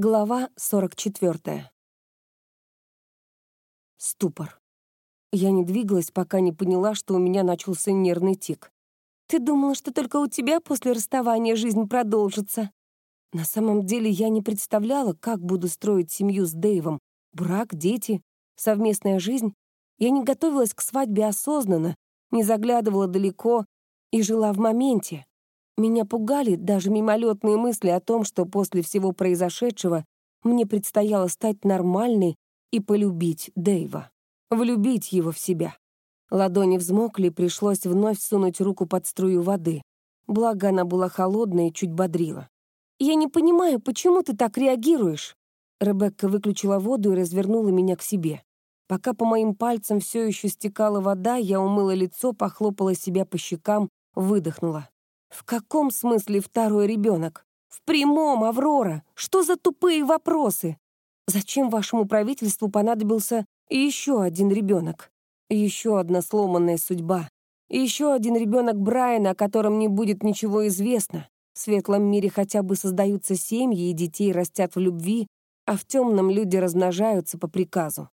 Глава 44. Ступор. Я не двигалась, пока не поняла, что у меня начался нервный тик. «Ты думала, что только у тебя после расставания жизнь продолжится?» На самом деле я не представляла, как буду строить семью с Дэйвом. Брак, дети, совместная жизнь. Я не готовилась к свадьбе осознанно, не заглядывала далеко и жила в моменте. Меня пугали даже мимолетные мысли о том, что после всего произошедшего мне предстояло стать нормальной и полюбить Дэйва. Влюбить его в себя. Ладони взмокли, пришлось вновь сунуть руку под струю воды. Благо, она была холодной и чуть бодрила. «Я не понимаю, почему ты так реагируешь?» Ребекка выключила воду и развернула меня к себе. Пока по моим пальцам все еще стекала вода, я умыла лицо, похлопала себя по щекам, выдохнула. «В каком смысле второй ребенок? В прямом, Аврора! Что за тупые вопросы? Зачем вашему правительству понадобился еще один ребенок? Еще одна сломанная судьба. Еще один ребенок Брайана, о котором не будет ничего известно. В светлом мире хотя бы создаются семьи, и детей растят в любви, а в темном люди размножаются по приказу.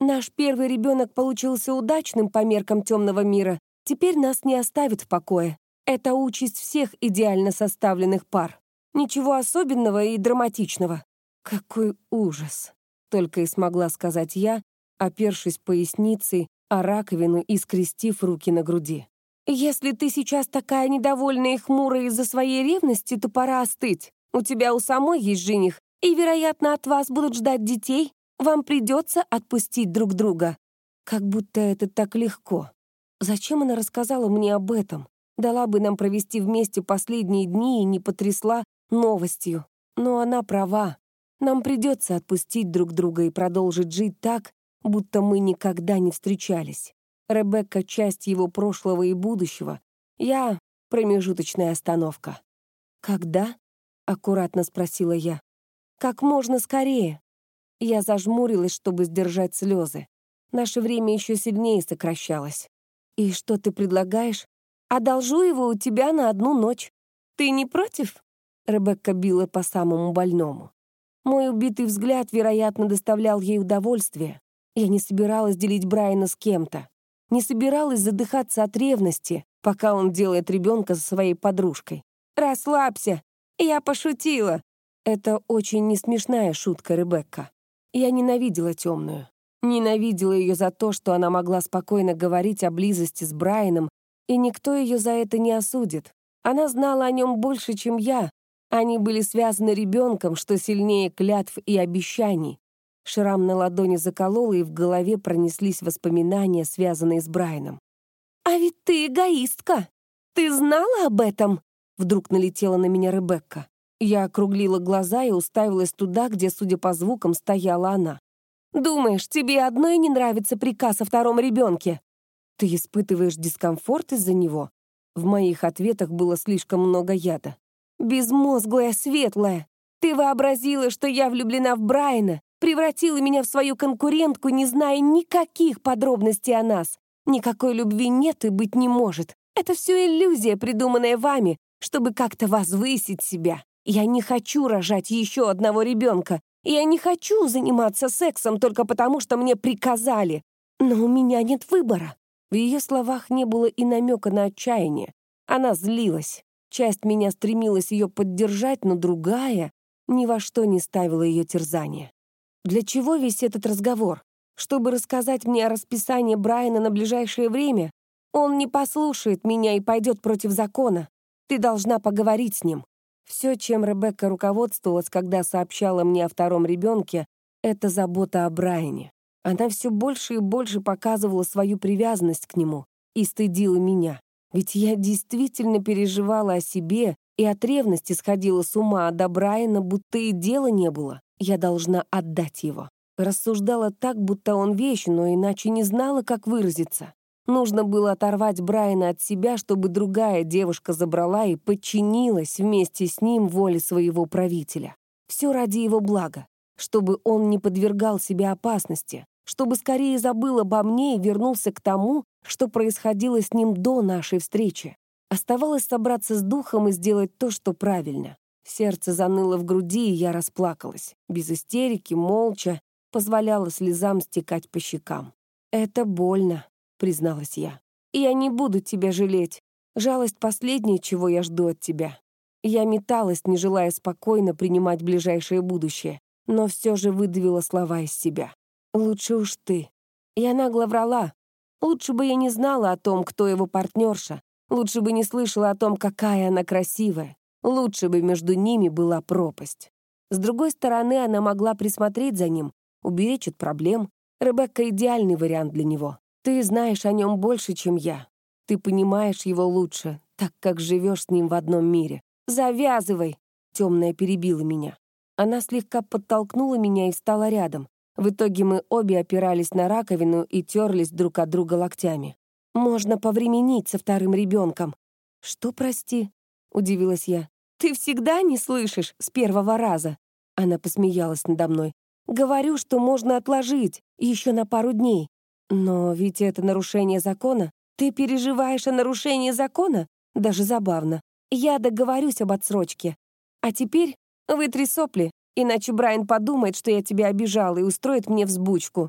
Наш первый ребенок получился удачным по меркам темного мира, теперь нас не оставит в покое. Это участь всех идеально составленных пар. Ничего особенного и драматичного. Какой ужас! Только и смогла сказать я, опершись поясницей о раковину и скрестив руки на груди. «Если ты сейчас такая недовольная и хмурая из-за своей ревности, то пора остыть. У тебя у самой есть жених, и, вероятно, от вас будут ждать детей. Вам придется отпустить друг друга». Как будто это так легко. Зачем она рассказала мне об этом? Дала бы нам провести вместе последние дни и не потрясла новостью. Но она права. Нам придется отпустить друг друга и продолжить жить так, будто мы никогда не встречались. Ребекка — часть его прошлого и будущего. Я — промежуточная остановка. «Когда?» — аккуратно спросила я. «Как можно скорее». Я зажмурилась, чтобы сдержать слезы. Наше время еще сильнее сокращалось. «И что ты предлагаешь?» Одолжу его у тебя на одну ночь. Ты не против?» Ребекка била по самому больному. Мой убитый взгляд, вероятно, доставлял ей удовольствие. Я не собиралась делить Брайана с кем-то. Не собиралась задыхаться от ревности, пока он делает ребенка со своей подружкой. «Расслабься! Я пошутила!» Это очень несмешная шутка, Ребекка. Я ненавидела темную. Ненавидела ее за то, что она могла спокойно говорить о близости с Брайаном и никто ее за это не осудит. Она знала о нем больше, чем я. Они были связаны ребенком, что сильнее клятв и обещаний. Шрам на ладони заколол, и в голове пронеслись воспоминания, связанные с Брайаном. «А ведь ты эгоистка! Ты знала об этом?» Вдруг налетела на меня Ребекка. Я округлила глаза и уставилась туда, где, судя по звукам, стояла она. «Думаешь, тебе одной не нравится приказ о втором ребенке? Ты испытываешь дискомфорт из-за него? В моих ответах было слишком много яда. Безмозглая, светлая. Ты вообразила, что я влюблена в Брайана, превратила меня в свою конкурентку, не зная никаких подробностей о нас. Никакой любви нет и быть не может. Это все иллюзия, придуманная вами, чтобы как-то возвысить себя. Я не хочу рожать еще одного ребенка. Я не хочу заниматься сексом только потому, что мне приказали. Но у меня нет выбора. В ее словах не было и намека на отчаяние. Она злилась. Часть меня стремилась ее поддержать, но другая ни во что не ставила ее терзание. Для чего весь этот разговор? Чтобы рассказать мне о расписании Брайана на ближайшее время? Он не послушает меня и пойдет против закона. Ты должна поговорить с ним. Все, чем Ребекка руководствовалась, когда сообщала мне о втором ребенке, это забота о Брайане. Она все больше и больше показывала свою привязанность к нему и стыдила меня. Ведь я действительно переживала о себе и от ревности сходила с ума, а до Брайана будто и дела не было. Я должна отдать его. Рассуждала так, будто он вещь, но иначе не знала, как выразиться. Нужно было оторвать Брайана от себя, чтобы другая девушка забрала и подчинилась вместе с ним воле своего правителя. Все ради его блага, чтобы он не подвергал себя опасности, чтобы скорее забыл обо мне и вернулся к тому, что происходило с ним до нашей встречи. Оставалось собраться с духом и сделать то, что правильно. Сердце заныло в груди, и я расплакалась. Без истерики, молча, позволяла слезам стекать по щекам. «Это больно», — призналась я. «Я не буду тебя жалеть. Жалость — последнее, чего я жду от тебя». Я металась, не желая спокойно принимать ближайшее будущее, но все же выдавила слова из себя. «Лучше уж ты». Я нагло врала. Лучше бы я не знала о том, кто его партнерша. Лучше бы не слышала о том, какая она красивая. Лучше бы между ними была пропасть. С другой стороны, она могла присмотреть за ним, уберечь от проблем. Ребекка — идеальный вариант для него. Ты знаешь о нем больше, чем я. Ты понимаешь его лучше, так как живешь с ним в одном мире. Завязывай!» Темная перебила меня. Она слегка подтолкнула меня и встала рядом. В итоге мы обе опирались на раковину и терлись друг от друга локтями. «Можно повременить со вторым ребенком». «Что, прости?» — удивилась я. «Ты всегда не слышишь с первого раза?» Она посмеялась надо мной. «Говорю, что можно отложить, еще на пару дней. Но ведь это нарушение закона. Ты переживаешь о нарушении закона? Даже забавно. Я договорюсь об отсрочке. А теперь вытри сопли, иначе Брайан подумает, что я тебя обижала и устроит мне взбучку».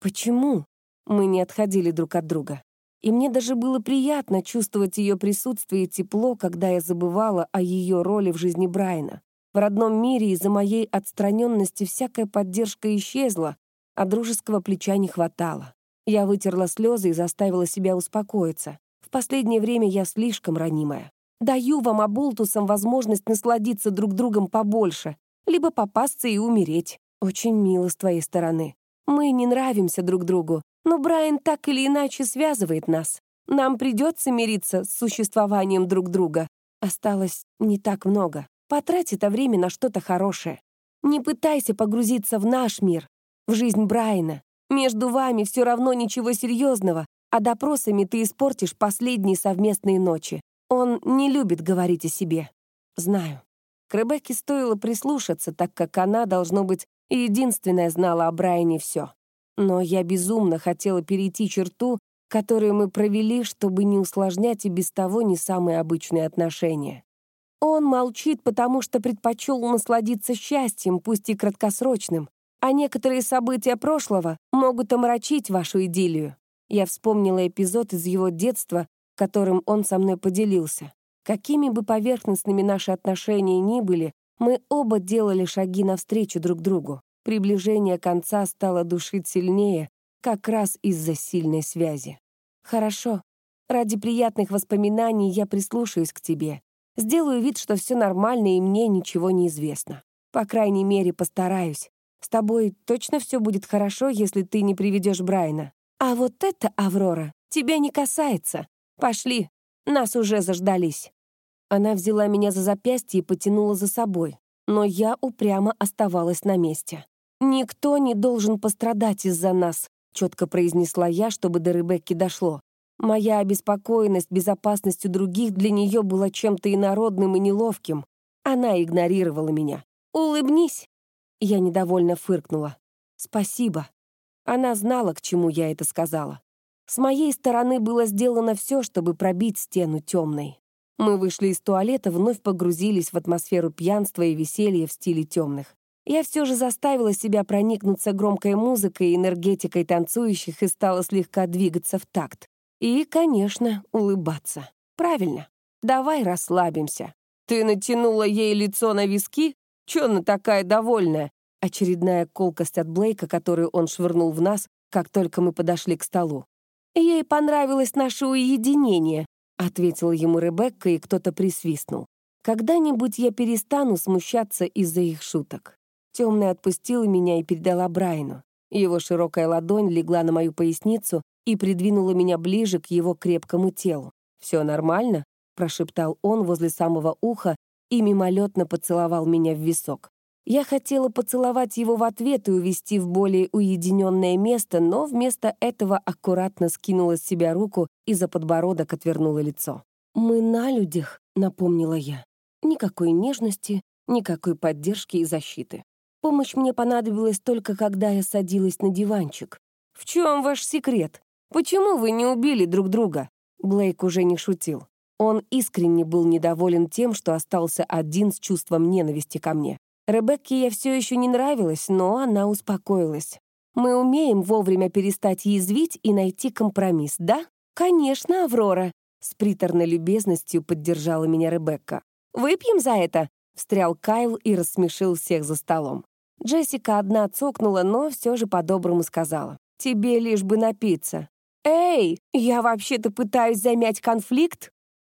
«Почему?» Мы не отходили друг от друга. И мне даже было приятно чувствовать ее присутствие и тепло, когда я забывала о ее роли в жизни Брайана. В родном мире из-за моей отстраненности всякая поддержка исчезла, а дружеского плеча не хватало. Я вытерла слезы и заставила себя успокоиться. В последнее время я слишком ранимая. Даю вам, оболтусам, возможность насладиться друг другом побольше, либо попасться и умереть. Очень мило с твоей стороны. Мы не нравимся друг другу, но Брайан так или иначе связывает нас. Нам придется мириться с существованием друг друга. Осталось не так много. Потрать это время на что-то хорошее. Не пытайся погрузиться в наш мир, в жизнь Брайана. Между вами все равно ничего серьезного, а допросами ты испортишь последние совместные ночи. Он не любит говорить о себе. Знаю. К Ребекке стоило прислушаться, так как она, должно быть, единственная знала о Брайане все. Но я безумно хотела перейти черту, которую мы провели, чтобы не усложнять и без того не самые обычные отношения. Он молчит, потому что предпочел насладиться счастьем, пусть и краткосрочным, а некоторые события прошлого могут омрачить вашу идиллию. Я вспомнила эпизод из его детства, которым он со мной поделился. Какими бы поверхностными наши отношения ни были, мы оба делали шаги навстречу друг другу. Приближение конца стало душить сильнее, как раз из-за сильной связи. «Хорошо. Ради приятных воспоминаний я прислушаюсь к тебе. Сделаю вид, что все нормально и мне ничего не известно. По крайней мере, постараюсь. С тобой точно все будет хорошо, если ты не приведешь Брайна. А вот это, Аврора, тебя не касается. Пошли, нас уже заждались». Она взяла меня за запястье и потянула за собой, но я упрямо оставалась на месте. «Никто не должен пострадать из-за нас», — четко произнесла я, чтобы до Ребекки дошло. Моя обеспокоенность безопасностью других для нее была чем-то инородным и неловким. Она игнорировала меня. «Улыбнись!» Я недовольно фыркнула. «Спасибо». Она знала, к чему я это сказала. С моей стороны было сделано все, чтобы пробить стену темной. Мы вышли из туалета, вновь погрузились в атмосферу пьянства и веселья в стиле темных я все же заставила себя проникнуться громкой музыкой и энергетикой танцующих и стала слегка двигаться в такт. И, конечно, улыбаться. Правильно. Давай расслабимся. Ты натянула ей лицо на виски? Чё она такая довольная? Очередная колкость от Блейка, которую он швырнул в нас, как только мы подошли к столу. «Ей понравилось наше уединение», — ответила ему Ребекка, и кто-то присвистнул. «Когда-нибудь я перестану смущаться из-за их шуток». Темная отпустила меня и передала Брайну. Его широкая ладонь легла на мою поясницу и придвинула меня ближе к его крепкому телу. «Все нормально?» — прошептал он возле самого уха и мимолетно поцеловал меня в висок. Я хотела поцеловать его в ответ и увести в более уединенное место, но вместо этого аккуратно скинула с себя руку и за подбородок отвернула лицо. «Мы на людях», — напомнила я. Никакой нежности, никакой поддержки и защиты. Помощь мне понадобилась только когда я садилась на диванчик. «В чем ваш секрет? Почему вы не убили друг друга?» Блейк уже не шутил. Он искренне был недоволен тем, что остался один с чувством ненависти ко мне. Ребекке я все еще не нравилась, но она успокоилась. «Мы умеем вовремя перестать язвить и найти компромисс, да?» «Конечно, Аврора», — с приторной любезностью поддержала меня Ребекка. «Выпьем за это?» — встрял Кайл и рассмешил всех за столом. Джессика одна цокнула, но все же по-доброму сказала. «Тебе лишь бы напиться». «Эй, я вообще-то пытаюсь замять конфликт!»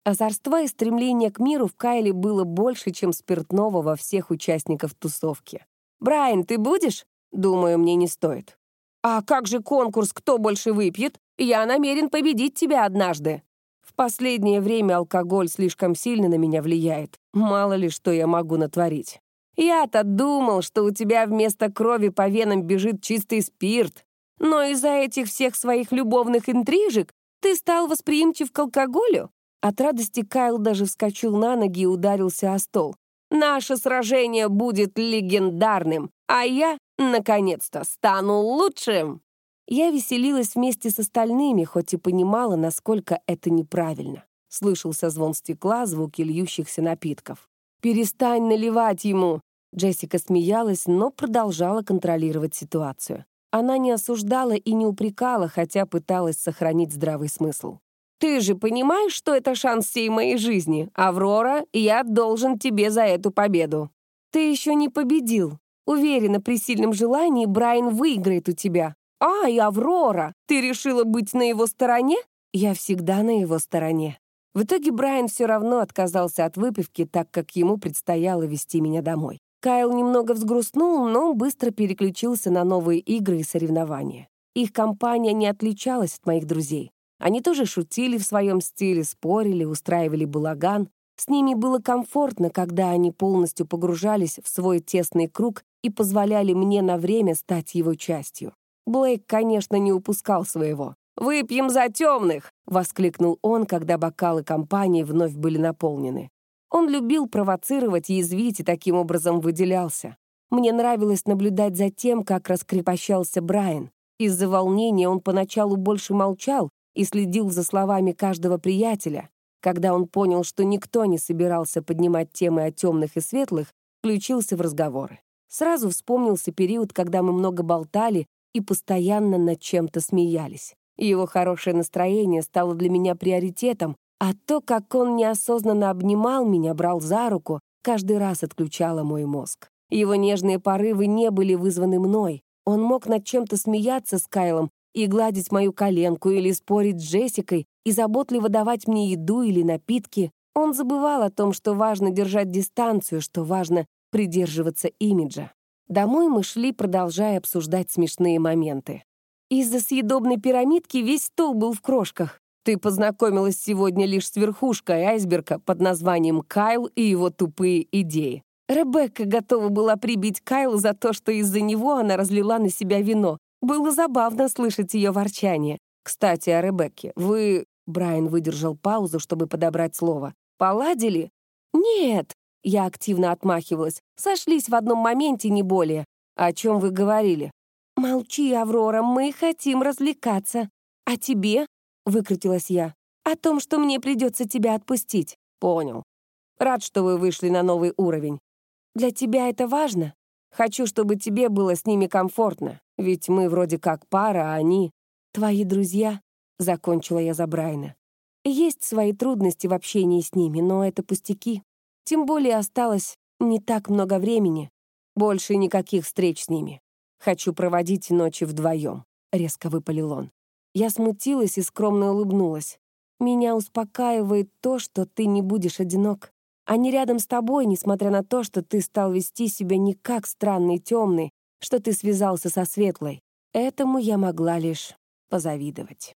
Озорства и стремление к миру в Кайле было больше, чем спиртного во всех участников тусовки. «Брайан, ты будешь?» «Думаю, мне не стоит». «А как же конкурс «Кто больше выпьет»? Я намерен победить тебя однажды». В последнее время алкоголь слишком сильно на меня влияет. Мало ли, что я могу натворить. Я-то думал, что у тебя вместо крови по венам бежит чистый спирт. Но из-за этих всех своих любовных интрижек ты стал восприимчив к алкоголю? От радости Кайл даже вскочил на ноги и ударился о стол. «Наше сражение будет легендарным, а я, наконец-то, стану лучшим!» Я веселилась вместе с остальными, хоть и понимала, насколько это неправильно. Слышался звон стекла, звуки льющихся напитков. «Перестань наливать ему!» Джессика смеялась, но продолжала контролировать ситуацию. Она не осуждала и не упрекала, хотя пыталась сохранить здравый смысл. Ты же понимаешь, что это шанс всей моей жизни? Аврора, я должен тебе за эту победу. Ты еще не победил. Уверена, при сильном желании Брайан выиграет у тебя. Ай, Аврора, ты решила быть на его стороне? Я всегда на его стороне. В итоге Брайан все равно отказался от выпивки, так как ему предстояло вести меня домой. Кайл немного взгрустнул, но быстро переключился на новые игры и соревнования. Их компания не отличалась от моих друзей. Они тоже шутили в своем стиле, спорили, устраивали балаган. С ними было комфортно, когда они полностью погружались в свой тесный круг и позволяли мне на время стать его частью. Блейк, конечно, не упускал своего. «Выпьем за темных!» — воскликнул он, когда бокалы компании вновь были наполнены. Он любил провоцировать, язвить и таким образом выделялся. Мне нравилось наблюдать за тем, как раскрепощался Брайан. Из-за волнения он поначалу больше молчал, и следил за словами каждого приятеля. Когда он понял, что никто не собирался поднимать темы о темных и светлых, включился в разговоры. Сразу вспомнился период, когда мы много болтали и постоянно над чем-то смеялись. Его хорошее настроение стало для меня приоритетом, а то, как он неосознанно обнимал меня, брал за руку, каждый раз отключало мой мозг. Его нежные порывы не были вызваны мной. Он мог над чем-то смеяться с Кайлом, и гладить мою коленку или спорить с Джессикой и заботливо давать мне еду или напитки, он забывал о том, что важно держать дистанцию, что важно придерживаться имиджа. Домой мы шли, продолжая обсуждать смешные моменты. Из-за съедобной пирамидки весь стол был в крошках. Ты познакомилась сегодня лишь с верхушкой айсберга под названием «Кайл и его тупые идеи». Ребекка готова была прибить Кайла за то, что из-за него она разлила на себя вино, было забавно слышать ее ворчание. Кстати, о Ребекке. Вы... Брайан выдержал паузу, чтобы подобрать слово. «Поладили?» «Нет!» — я активно отмахивалась. «Сошлись в одном моменте, не более. О чем вы говорили?» «Молчи, Аврора, мы хотим развлекаться. А тебе?» — выкрутилась я. «О том, что мне придется тебя отпустить». «Понял. Рад, что вы вышли на новый уровень. Для тебя это важно? Хочу, чтобы тебе было с ними комфортно. Ведь мы вроде как пара, а они — твои друзья, — закончила я за Брайна. Есть свои трудности в общении с ними, но это пустяки. Тем более осталось не так много времени. Больше никаких встреч с ними. Хочу проводить ночи вдвоем, — резко выпалил он. Я смутилась и скромно улыбнулась. Меня успокаивает то, что ты не будешь одинок. Они рядом с тобой, несмотря на то, что ты стал вести себя не как странный темный, что ты связался со Светлой. Этому я могла лишь позавидовать.